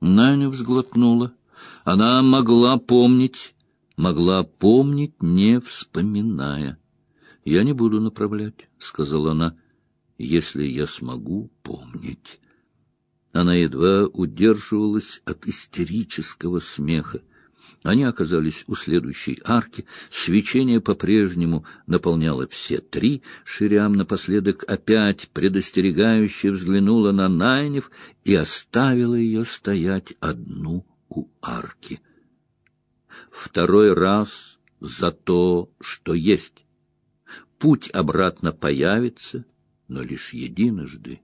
Наня взглотнула. Она могла помнить, могла помнить, не вспоминая. — Я не буду направлять, — сказала она, — если я смогу помнить. Она едва удерживалась от истерического смеха. Они оказались у следующей арки. Свечение по-прежнему наполняло все три. Ширям напоследок опять предостерегающе взглянула на Найнев и оставила ее стоять одну у арки. Второй раз за то, что есть. Путь обратно появится, но лишь единожды.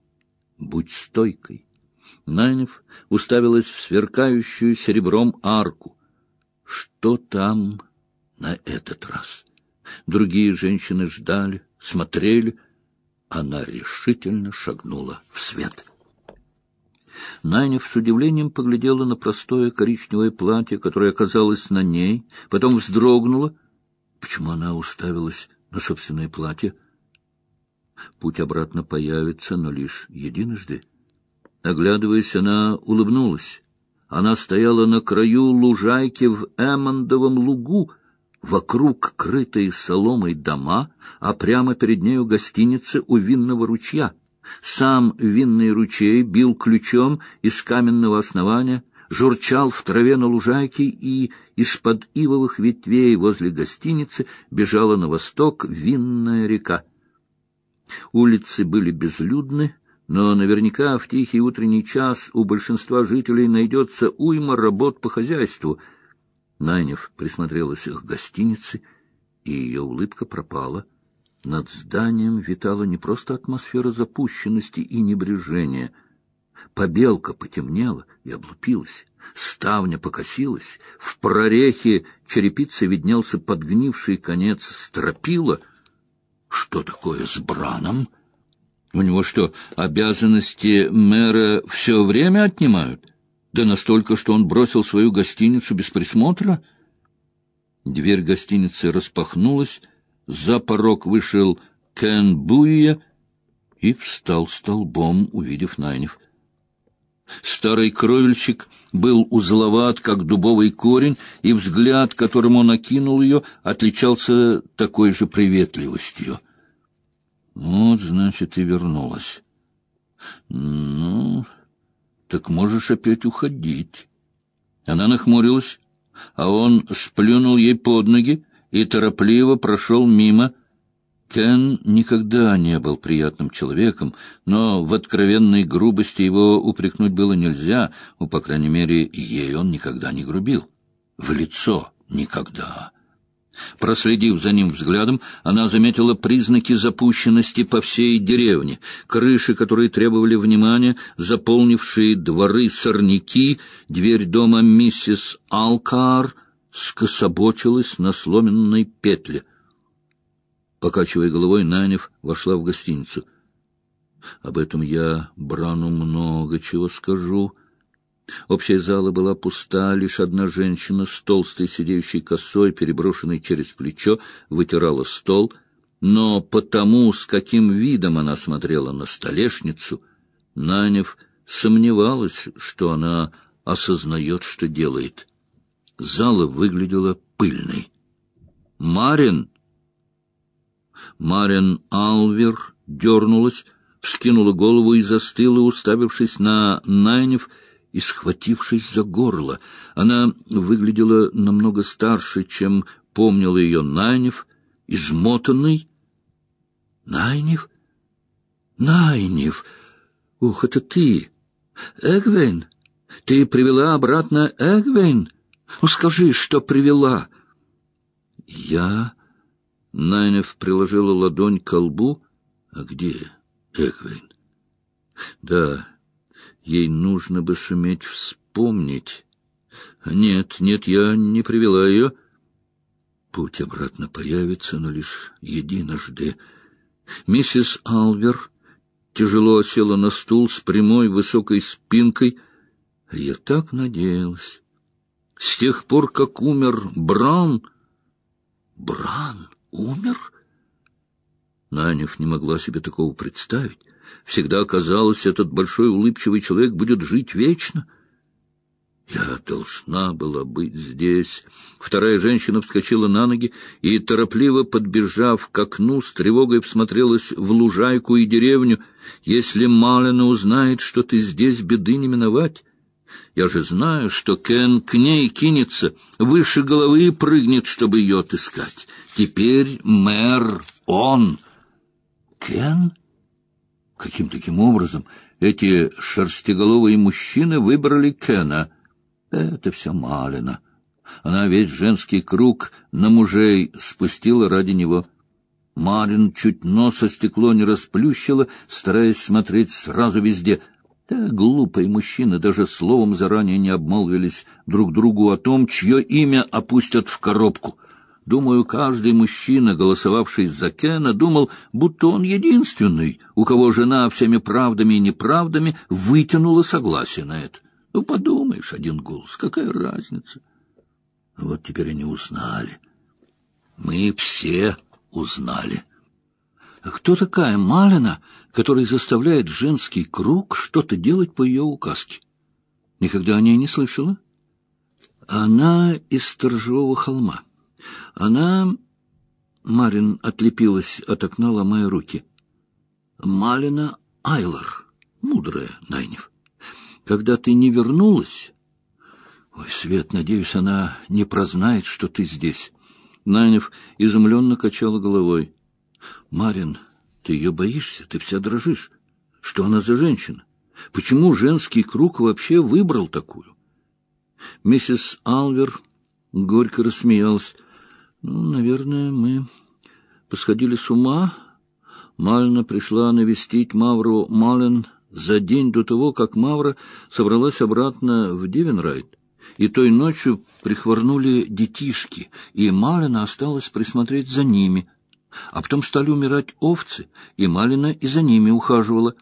Будь стойкой. Найнев уставилась в сверкающую серебром арку. Что там на этот раз? Другие женщины ждали, смотрели. Она решительно шагнула в свет. Найнев с удивлением поглядела на простое коричневое платье, которое оказалось на ней, потом вздрогнула. Почему она уставилась на собственное платье? Путь обратно появится, но лишь единожды. Оглядываясь, она улыбнулась. Она стояла на краю лужайки в Эммондовом лугу, вокруг крытые соломой дома, а прямо перед нею гостиница у винного ручья. Сам винный ручей бил ключом из каменного основания, журчал в траве на лужайке, и из-под ивовых ветвей возле гостиницы бежала на восток винная река. Улицы были безлюдны, но наверняка в тихий утренний час у большинства жителей найдется уйма работ по хозяйству. Найнев присмотрелась к гостинице, и ее улыбка пропала. Над зданием витала не просто атмосфера запущенности и небрежения. Побелка потемнела и облупилась, ставня покосилась, в прорехе черепицы виднелся подгнивший конец стропила. Что такое с Браном? — у него что, обязанности мэра все время отнимают? Да настолько, что он бросил свою гостиницу без присмотра? Дверь гостиницы распахнулась, за порог вышел Кен Буия и встал столбом, увидев Найнев. Старый кровельщик был узловат, как дубовый корень, и взгляд, которым он окинул ее, отличался такой же приветливостью — вот, значит, и вернулась. Ну, так можешь опять уходить. Она нахмурилась, а он сплюнул ей под ноги и торопливо прошел мимо. Кен никогда не был приятным человеком, но в откровенной грубости его упрекнуть было нельзя, ну, по крайней мере, ей он никогда не грубил. В лицо никогда. Проследив за ним взглядом, она заметила признаки запущенности по всей деревне. Крыши, которые требовали внимания, заполнившие дворы сорняки, дверь дома миссис Алкар скособочилась на сломенной петле. Покачивая головой, Нанев вошла в гостиницу. — Об этом я Брану много чего скажу, Общая зала была пуста, лишь одна женщина с толстой сидеющей косой, переброшенной через плечо, вытирала стол, но потому, с каким видом она смотрела на столешницу, Нанев сомневалась, что она осознает, что делает. Зала выглядела пыльной. «Марин!» Марин Алвер дернулась, вскинула голову и застыла, уставившись на Найнев — и схватившись за горло. Она выглядела намного старше, чем помнил ее Найнев, измотанный. Найнев? Найнев! Ух, это ты! Эгвейн! Ты привела обратно Эгвейн? Ну, скажи, что привела. Я... Найнев приложила ладонь к лбу. А где Эгвейн? Да, Ей нужно бы суметь вспомнить. Нет, нет, я не привела ее. Путь обратно появится, но лишь единожды. Миссис Алвер тяжело села на стул с прямой высокой спинкой. Я так надеялась. С тех пор, как умер Бран... Бран умер? Нанев не могла себе такого представить. Всегда казалось, этот большой улыбчивый человек будет жить вечно. Я должна была быть здесь. Вторая женщина вскочила на ноги и, торопливо подбежав к окну, с тревогой всмотрелась в лужайку и деревню. Если Малина узнает, что ты здесь, беды не миновать. Я же знаю, что Кен к ней кинется, выше головы прыгнет, чтобы ее отыскать. Теперь мэр он. Кен? Каким таким образом эти шерстиголовые мужчины выбрали Кена — это все Малина. Она весь женский круг на мужей спустила ради него. Марин чуть нос о стекло не расплющила, стараясь смотреть сразу везде. Да глупые мужчины даже словом заранее не обмолвились друг другу о том, чье имя опустят в коробку. Думаю, каждый мужчина, голосовавший за Кена, думал, будто он единственный, у кого жена всеми правдами и неправдами вытянула согласие на это. Ну, подумаешь, один голос, какая разница? Вот теперь они узнали. Мы все узнали. А кто такая Малина, которая заставляет женский круг что-то делать по ее указке? Никогда о ней не слышала? Она из Сторожевого холма. Она... Марин отлепилась от окна, ломая руки. Малина Айлор, мудрая Найнев когда ты не вернулась... Ой, Свет, надеюсь, она не прознает, что ты здесь. Нанев изумленно качала головой. Марин, ты ее боишься? Ты вся дрожишь. Что она за женщина? Почему женский круг вообще выбрал такую? Миссис Алвер горько рассмеялась. Ну, наверное, мы посходили с ума. Мальна пришла навестить Мавру Мален за день до того, как Мавра собралась обратно в Дивенрайт, и той ночью прихворнули детишки, и Малина осталась присмотреть за ними. А потом стали умирать овцы, и Малина и за ними ухаживала.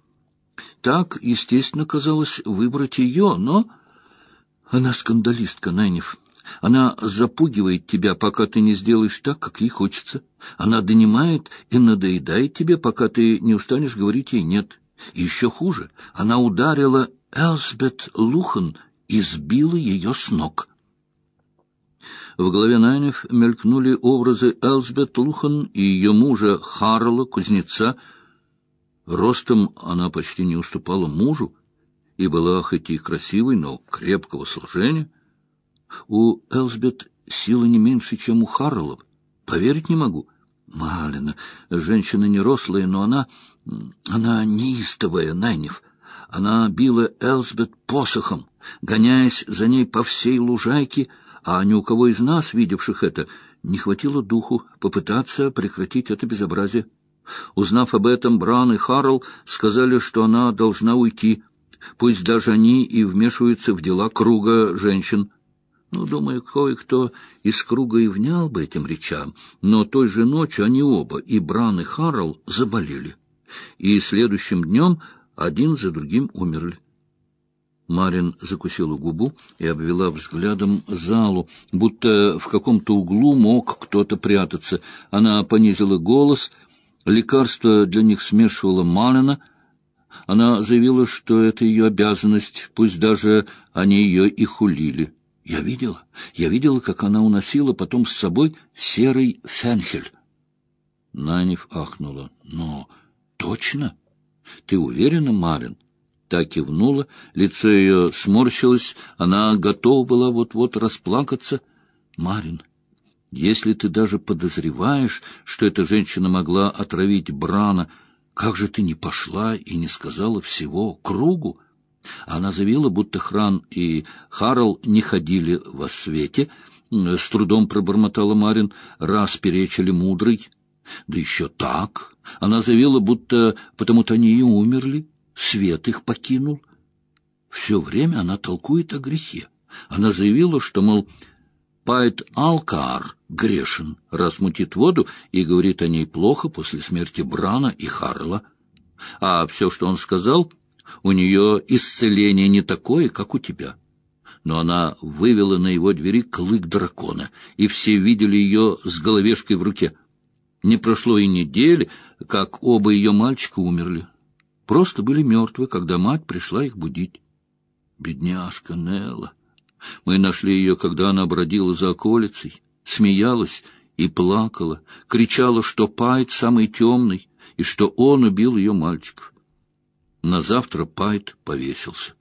Так, естественно, казалось выбрать ее, но... Она скандалистка, Найнев. Она запугивает тебя, пока ты не сделаешь так, как ей хочется. Она донимает и надоедает тебе, пока ты не устанешь говорить ей «нет». Еще хуже, она ударила Элсбет Лухан и сбила ее с ног. В голове Найнев мелькнули образы Элсбет Лухан и ее мужа Харла, кузнеца. Ростом она почти не уступала мужу и была хоть и красивой, но крепкого сложения. У Элсбет сила не меньше, чем у Харла. Поверить не могу. Малина, женщина не рослая, но она она неистовая, Найнев. Она била Элсбет посохом, гоняясь за ней по всей лужайке, а ни у кого из нас, видевших это, не хватило духу попытаться прекратить это безобразие. Узнав об этом, Бран и Харл сказали, что она должна уйти, пусть даже они и вмешиваются в дела круга женщин. Ну, думаю, кое-кто из круга и внял бы этим речам, но той же ночью они оба, и Бран, и Харл, заболели и следующим днем один за другим умерли. Марин закусила губу и обвела взглядом залу, будто в каком-то углу мог кто-то прятаться. Она понизила голос, лекарство для них смешивала Малина. Она заявила, что это ее обязанность, пусть даже они ее и хулили. Я видела, я видела, как она уносила потом с собой серый фенхель. Нанев ахнула. Но Точно? Ты уверена, Марин? Та кивнула, лицо ее сморщилось, она готова была вот-вот расплакаться. Марин, если ты даже подозреваешь, что эта женщина могла отравить Брана, как же ты не пошла и не сказала всего кругу? Она заявила, будто Хран и Харл не ходили во свете. С трудом пробормотала Марин, раз перечили мудрый. Да еще так. Она заявила, будто потому-то они и умерли. Свет их покинул. Все время она толкует о грехе. Она заявила, что, мол, Пайт Алкаар грешен, раз мутит воду и говорит о ней плохо после смерти Брана и Харла. А все, что он сказал, у нее исцеление не такое, как у тебя. Но она вывела на его двери клык дракона, и все видели ее с головешкой в руке. Не прошло и недели, как оба ее мальчика умерли. Просто были мертвы, когда мать пришла их будить. Бедняжка Нелла. Мы нашли ее, когда она бродила за околицей, смеялась и плакала, кричала, что Пайт самый темный, и что он убил ее мальчиков. На завтра Пайт повесился.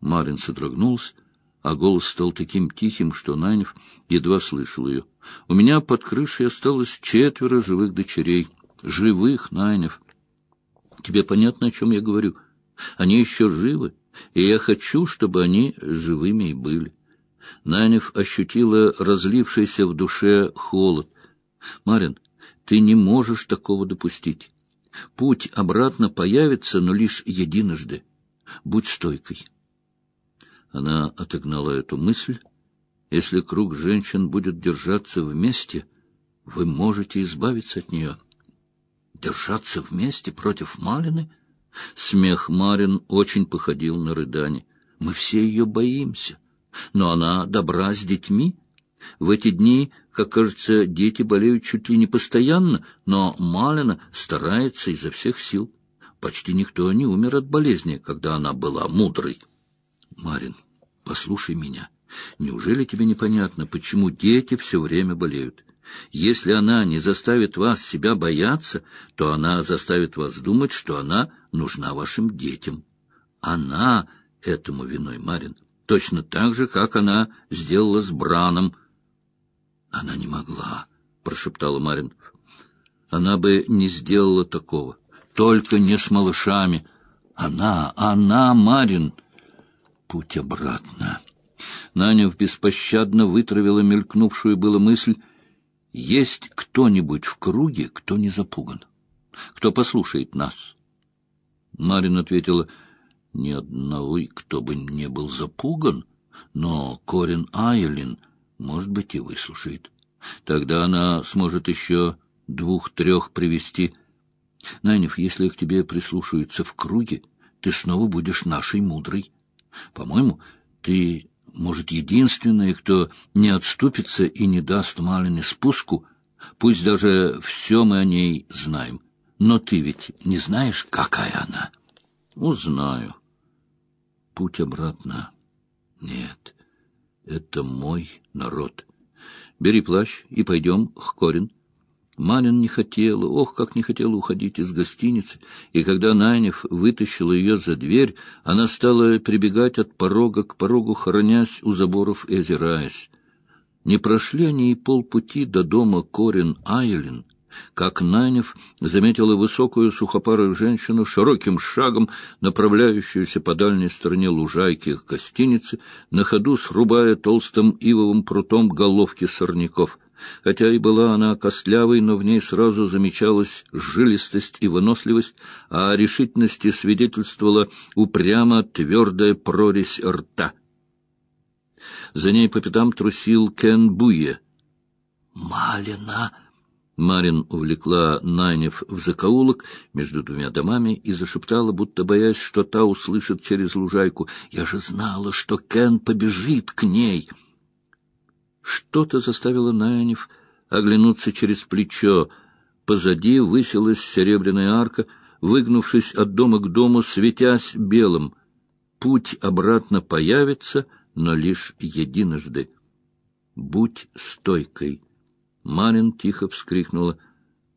Марин содрогнулся, а голос стал таким тихим, что Найнев едва слышал ее. У меня под крышей осталось четверо живых дочерей. Живых, Найнев. Тебе понятно, о чем я говорю? Они еще живы, и я хочу, чтобы они живыми и были. Найнев ощутила разлившийся в душе холод. Марин, ты не можешь такого допустить. Путь обратно появится, но лишь единожды. Будь стойкой. Она отогнала эту мысль. Если круг женщин будет держаться вместе, вы можете избавиться от нее. Держаться вместе против Малины? Смех Марин очень походил на рыдание. Мы все ее боимся. Но она добра с детьми. В эти дни, как кажется, дети болеют чуть ли не постоянно, но Малина старается изо всех сил. Почти никто не умер от болезни, когда она была мудрой. Марин, послушай меня. Неужели тебе непонятно, почему дети все время болеют? Если она не заставит вас себя бояться, то она заставит вас думать, что она нужна вашим детям. Она этому виной, Марин, точно так же, как она сделала с Браном. Она не могла, — прошептала Марин. Она бы не сделала такого, только не с малышами. Она, она, Марин, путь обратно. Наня беспощадно вытравила мелькнувшую было мысль, есть кто-нибудь в круге, кто не запуган, кто послушает нас. Марин ответила, ни одного, кто бы не был запуган, но Корин Айлин, может быть, и выслушает. Тогда она сможет еще двух-трех привести. Нанев, если к тебе прислушаются в круге, ты снова будешь нашей мудрой. По-моему, ты может, единственная, кто не отступится и не даст Малине спуску, пусть даже все мы о ней знаем. Но ты ведь не знаешь, какая она? Узнаю. Путь обратно. Нет, это мой народ. Бери плащ и пойдем к Корин. Малин не хотела, ох, как не хотела уходить из гостиницы, и когда Найнев вытащил ее за дверь, она стала прибегать от порога к порогу, хоронясь у заборов и озираясь. Не прошли они и полпути до дома Корин Айлин, как Найнев заметила высокую сухопарую женщину широким шагом, направляющуюся по дальней стороне лужайки к гостинице, на ходу срубая толстым ивовым прутом головки сорняков — Хотя и была она костлявой, но в ней сразу замечалась жилистость и выносливость, а о решительности свидетельствовала упрямо твердая прорезь рта. За ней по пятам трусил Кен Буе. «Малина!» Марин увлекла Найнев в закоулок между двумя домами и зашептала, будто боясь, что та услышит через лужайку. «Я же знала, что Кен побежит к ней!» Что-то заставило Найнев оглянуться через плечо. Позади высилась серебряная арка, выгнувшись от дома к дому, светясь белым. Путь обратно появится, но лишь единожды. Будь стойкой. Марин тихо вскрикнула.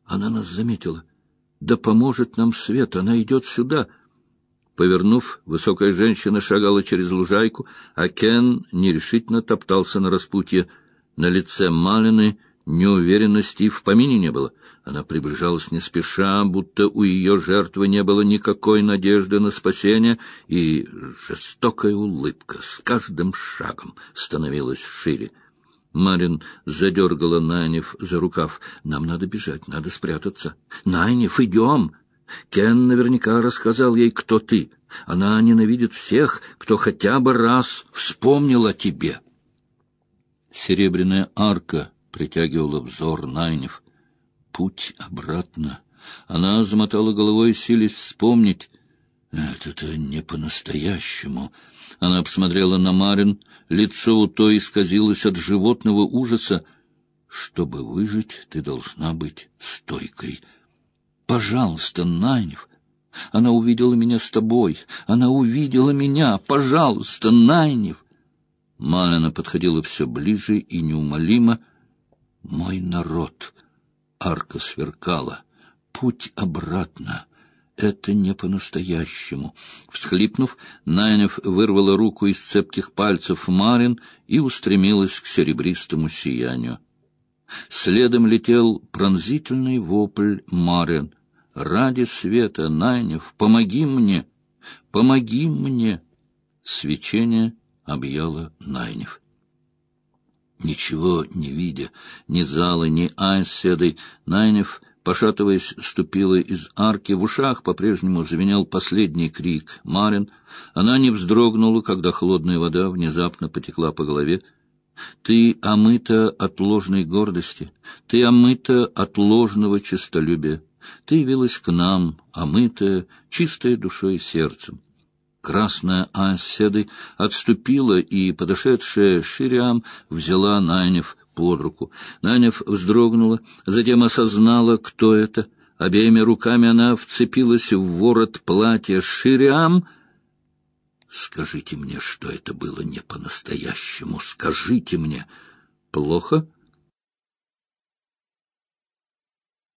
Она нас заметила. Да поможет нам свет, она идет сюда. Повернув, высокая женщина шагала через лужайку, а Кен нерешительно топтался на распутье. На лице Малины неуверенности в помине не было. Она приближалась не спеша, будто у ее жертвы не было никакой надежды на спасение, и жестокая улыбка с каждым шагом становилась шире. Марин задергала Найнев за рукав. «Нам надо бежать, надо спрятаться. Найнев, идем!» Кен наверняка рассказал ей, кто ты. Она ненавидит всех, кто хотя бы раз вспомнил о тебе. Серебряная арка притягивала взор Найнев. Путь обратно. Она замотала головой, силясь вспомнить. Это-то не по-настоящему. Она посмотрела на Марин. Лицо у той исказилось от животного ужаса. Чтобы выжить, ты должна быть стойкой. Пожалуйста, Найнев. Она увидела меня с тобой. Она увидела меня. Пожалуйста, Найнев. Малина подходила все ближе и неумолимо. «Мой народ!» Арка сверкала. «Путь обратно!» Это не по-настоящему. Всхлипнув, Найнев вырвала руку из цепких пальцев Марин и устремилась к серебристому сиянию. Следом летел пронзительный вопль Марин. «Ради света, Найнев, помоги мне! Помоги мне!» Свечение объяло Найнев. Ничего не видя, ни зала, ни Айседой, Найнев — Пошатываясь, ступила из арки. В ушах по-прежнему звенел последний крик Марин. Она не вздрогнула, когда холодная вода внезапно потекла по голове. Ты омыта от ложной гордости, ты омыта от ложного честолюбия. Ты явилась к нам, омытая, чистая душой и сердцем. Красная Аседы отступила, и подошедшая Шириам взяла Найнев под руку. Нанев вздрогнула, затем осознала, кто это. Обеими руками она вцепилась в ворот платья Шириам. «Скажите мне, что это было не по-настоящему. Скажите мне. Плохо?»